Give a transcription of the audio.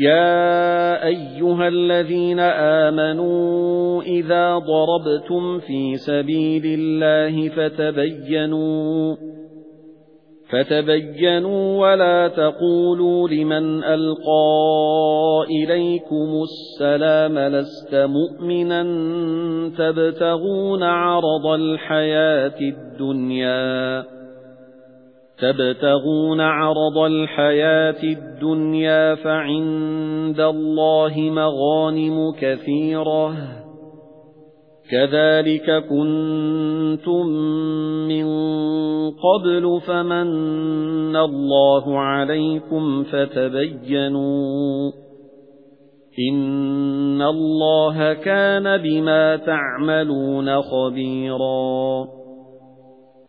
يَا أَيُّهَا الَّذِينَ آمَنُوا إِذَا ضَرَبْتُمْ فِي سَبِيلِ اللَّهِ فَتَبَيَّنُوا فَتَبَيَّنُوا وَلَا تَقُولُوا لِمَنْ أَلْقَى إِلَيْكُمُ السَّلَامَ لَسْتَ مُؤْمِنًا تَبْتَغُونَ عَرَضَ الْحَيَاةِ الدُّنْيَا. تَبْتَغُونَ عَرَضَ الْحَيَاةِ الدُّنْيَا فَعِندَ اللَّهِ مَغَانِمُ كَثِيرَةٌ. كَذَلِكَ كُنتُم مِّن قَبْلُ فَمَنَّ اللَّهُ عَلَيْكُمْ فَتَبَيَّنُوا. إِنَّ اللَّهَ كَانَ بِمَا تَعْمَلُونَ خَبِيرًا.